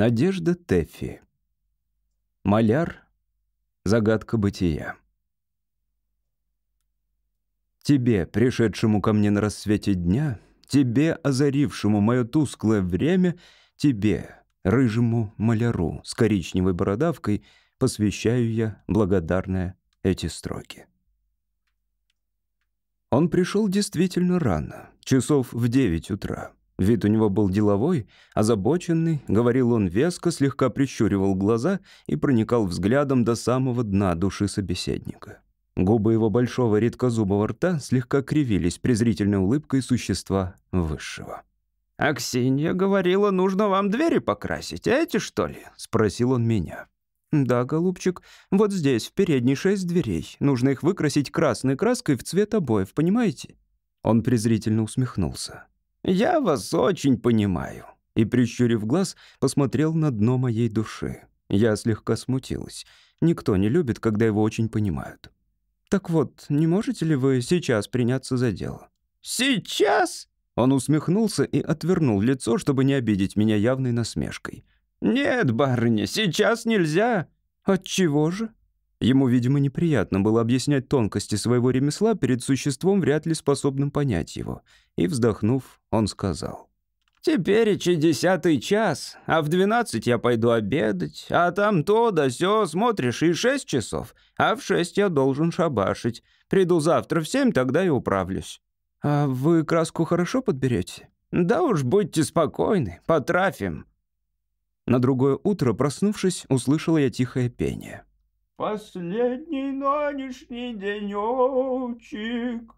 Надежда Тэффи. Маляр. Загадка бытия. Тебе, пришедшему ко мне на рассвете дня, тебе, озарившему мое тусклое время, тебе, рыжему маляру с коричневой бородавкой, посвящаю я, благодарная, эти строки. Он пришел действительно рано, часов в девять утра. Вид у него был деловой, озабоченный, говорил он веско, слегка прищуривал глаза и проникал взглядом до самого дна души собеседника. Губы его большого редкозубого рта слегка кривились презрительной улыбкой существа высшего. «Аксинья говорила, нужно вам двери покрасить, а эти, что ли?» — спросил он меня. «Да, голубчик, вот здесь, в передней шесть дверей. Нужно их выкрасить красной краской в цвет обоев, понимаете?» Он презрительно усмехнулся. «Я вас очень понимаю». И, прищурив глаз, посмотрел на дно моей души. Я слегка смутилась. Никто не любит, когда его очень понимают. «Так вот, не можете ли вы сейчас приняться за дело?» «Сейчас?» Он усмехнулся и отвернул лицо, чтобы не обидеть меня явной насмешкой. «Нет, барыня, сейчас нельзя». «Отчего же?» Ему, видимо, неприятно было объяснять тонкости своего ремесла перед существом, вряд ли способным понять его. И, вздохнув, он сказал. «Теперь и десятый час, а в двенадцать я пойду обедать, а там то да сё, смотришь, и шесть часов, а в шесть я должен шабашить. Приду завтра в семь, тогда и управлюсь». «А вы краску хорошо подберете?» «Да уж, будьте спокойны, потрафим». На другое утро, проснувшись, услышала я тихое пение. «Последний нынешний денечек».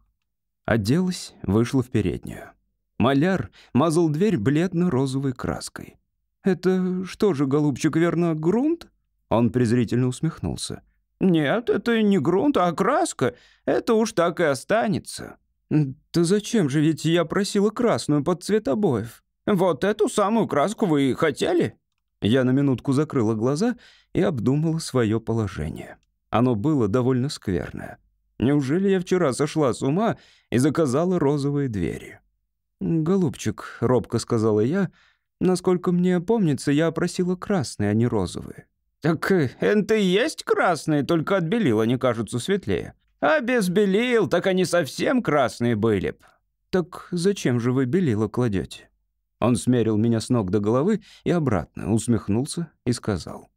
Оделась, вышла в переднюю. Маляр мазал дверь бледно-розовой краской. «Это что же, голубчик, верно, грунт?» Он презрительно усмехнулся. «Нет, это не грунт, а краска. Это уж так и останется». «Да зачем же, ведь я просила красную под цвет обоев». «Вот эту самую краску вы и хотели?» Я на минутку закрыла глаза и обдумала свое положение. Оно было довольно скверное. Неужели я вчера сошла с ума и заказала розовые двери? «Голубчик», — робко сказала я, — «насколько мне помнится, я просила красные, а не розовые». «Так это и есть красные, только от белила они кажутся светлее. А без белил, так они совсем красные были б». «Так зачем же вы белила кладете?» Он смерил меня с ног до головы и обратно, усмехнулся и сказал.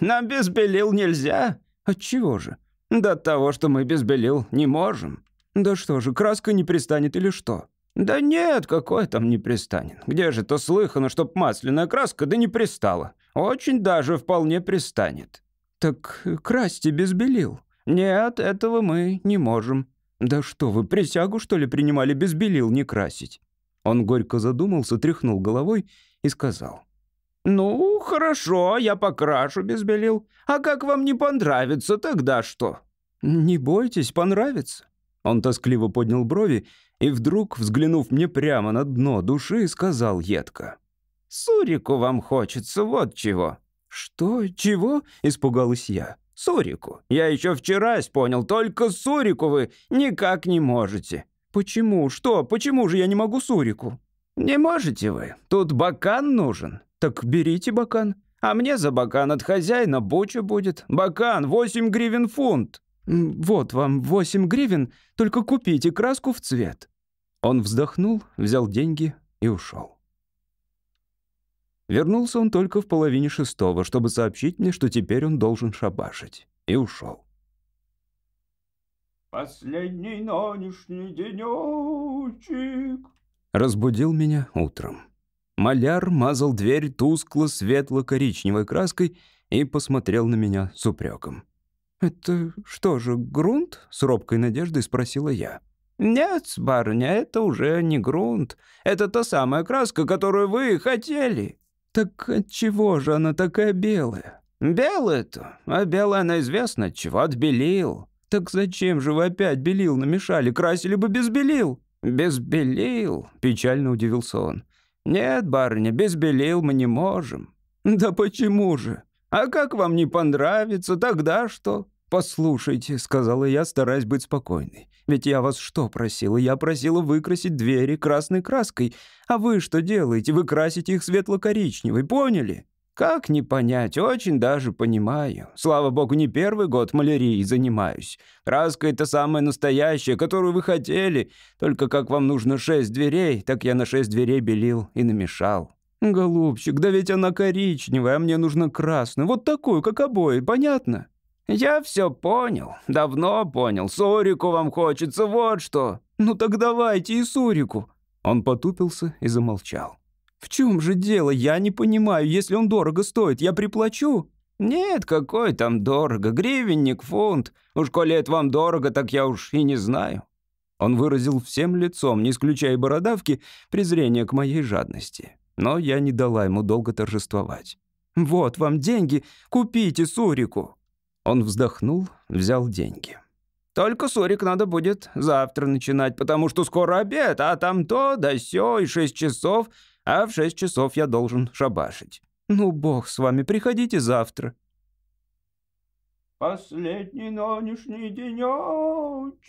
«Нам без белил нельзя». «Отчего же?» «До того, что мы без белил не можем». «Да что же, краска не пристанет или что?» «Да нет, какой там не пристанет. Где же то слыхано, чтоб масляная краска да не пристала? Очень даже вполне пристанет». «Так красьте без белил». «Нет, этого мы не можем». «Да что вы, присягу, что ли, принимали без белил не красить?» Он горько задумался, тряхнул головой и сказал. «Ну, хорошо, я покрашу без белил. А как вам не понравится, тогда что?» «Не бойтесь, понравится». Он тоскливо поднял брови и вдруг, взглянув мне прямо на дно души, сказал едко. «Сурику вам хочется, вот чего». «Что? Чего?» — испугалась я. «Сурику. Я еще вчера понял, только Сурику вы никак не можете». «Почему? Что? Почему же я не могу Сурику?» «Не можете вы. Тут бакан нужен». «Так берите бакан». «А мне за бакан от хозяина буча будет. Бакан, 8 гривен фунт». «Вот вам 8 гривен, только купите краску в цвет». Он вздохнул, взял деньги и ушел. Вернулся он только в половине шестого, чтобы сообщить мне, что теперь он должен шабашить. И ушел. Последний нынешний денечек. Разбудил меня утром. Маляр мазал дверь тускло светло-коричневой краской и посмотрел на меня с упреком. «Это что же, грунт?» — с робкой надеждой спросила я. «Нет, барыня, это уже не грунт. Это та самая краска, которую вы хотели». «Так отчего же она такая белая?» «Белая-то? А белая она известна, чего отбелил». «Так зачем же вы опять белил намешали? Красили бы без белил». «Без белил?» — печально удивился он. «Нет, барыня, без белил мы не можем». «Да почему же? А как вам не понравится, тогда что?» «Послушайте», — сказала я, стараясь быть спокойной. «Ведь я вас что просила? Я просила выкрасить двери красной краской. А вы что делаете? Вы красите их светло-коричневой, поняли?» Как не понять, очень даже понимаю. Слава богу, не первый год малярией занимаюсь. Краска — это самая настоящая, которую вы хотели. Только как вам нужно шесть дверей, так я на шесть дверей белил и намешал. Голубчик, да ведь она коричневая, а мне нужно красную. Вот такую, как обои, понятно? Я все понял, давно понял. Сорику вам хочется, вот что. Ну так давайте и Сорику. Он потупился и замолчал. «В чем же дело? Я не понимаю. Если он дорого стоит, я приплачу». «Нет, какой там дорого. Гривенник, фунт. Уж коли это вам дорого, так я уж и не знаю». Он выразил всем лицом, не исключая бородавки, презрение к моей жадности. Но я не дала ему долго торжествовать. «Вот вам деньги, купите Сурику». Он вздохнул, взял деньги. «Только Сурик надо будет завтра начинать, потому что скоро обед, а там то да сё, и шесть часов а в шесть часов я должен шабашить. Ну, бог с вами, приходите завтра». «Последний нынешний денечек».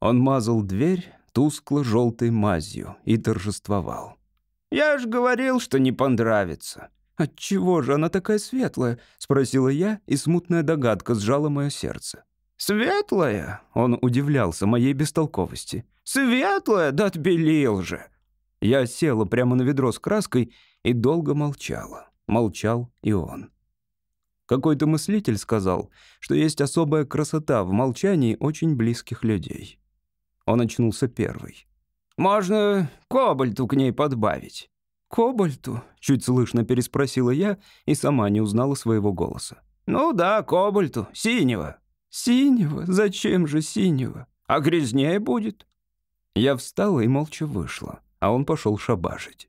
Он мазал дверь тускло-желтой мазью и торжествовал. «Я ж говорил, что не понравится». «Отчего же она такая светлая?» — спросила я, и смутная догадка сжала мое сердце. «Светлая?» — он удивлялся моей бестолковости. «Светлая? Да отбелил же!» Я села прямо на ведро с краской и долго молчала. Молчал и он. Какой-то мыслитель сказал, что есть особая красота в молчании очень близких людей. Он очнулся первый. «Можно кобальту к ней подбавить». «Кобальту?» — чуть слышно переспросила я и сама не узнала своего голоса. «Ну да, кобальту, синего». «Синего? Зачем же синего?» «А грязнее будет». Я встала и молча вышла а он пошел шабашить.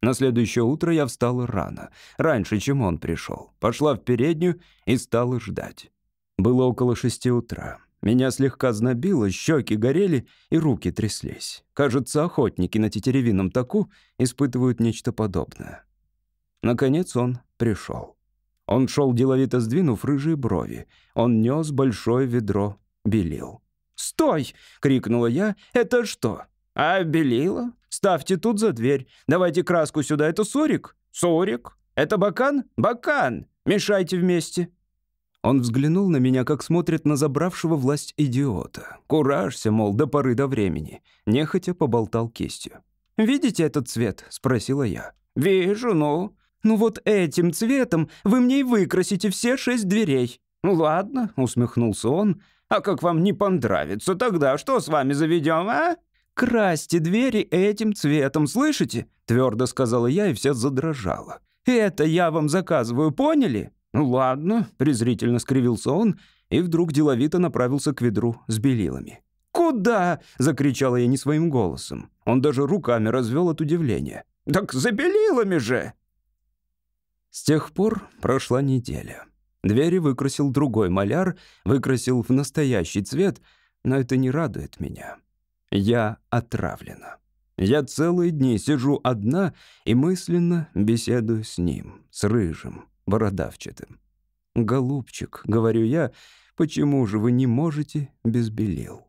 На следующее утро я встала рано, раньше, чем он пришел. Пошла в переднюю и стала ждать. Было около шести утра. Меня слегка знобило, щеки горели и руки тряслись. Кажется, охотники на тетеревином таку испытывают нечто подобное. Наконец он пришел. Он шел деловито сдвинув рыжие брови. Он нес большое ведро белил. «Стой!» — крикнула я. «Это что?» «А белила? Ставьте тут за дверь. Давайте краску сюда. Это Сурик? Сурик. Это Бакан? Бакан. Мешайте вместе». Он взглянул на меня, как смотрит на забравшего власть идиота. Куражься, мол, до поры до времени. Нехотя поболтал кистью. «Видите этот цвет?» — спросила я. «Вижу, ну». «Ну вот этим цветом вы мне и выкрасите все шесть дверей». «Ну ладно», — усмехнулся он. «А как вам не понравится, тогда что с вами заведем, а?» «Красьте двери этим цветом, слышите?» — твердо сказала я, и вся задрожала. «Это я вам заказываю, поняли?» «Ну ладно», — презрительно скривился он, и вдруг деловито направился к ведру с белилами. «Куда?» — закричала я не своим голосом. Он даже руками развел от удивления. «Так за белилами же!» С тех пор прошла неделя. Двери выкрасил другой маляр, выкрасил в настоящий цвет, но это не радует меня. Я отравлена. Я целые дни сижу одна и мысленно беседую с ним, с рыжим, бородавчатым. «Голубчик», — говорю я, — «почему же вы не можете без белил?»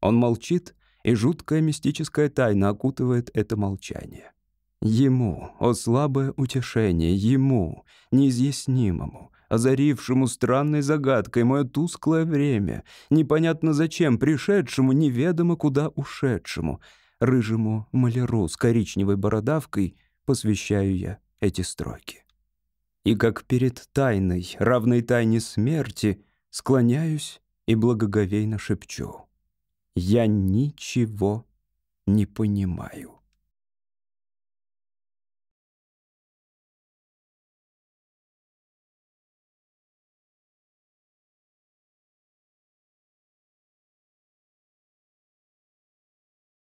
Он молчит, и жуткая мистическая тайна окутывает это молчание. Ему, о слабое утешение, ему, неизъяснимому, озарившему странной загадкой мое тусклое время, непонятно зачем пришедшему, неведомо куда ушедшему, рыжему маляру с коричневой бородавкой, посвящаю я эти строки. И как перед тайной, равной тайне смерти, склоняюсь и благоговейно шепчу. Я ничего не понимаю.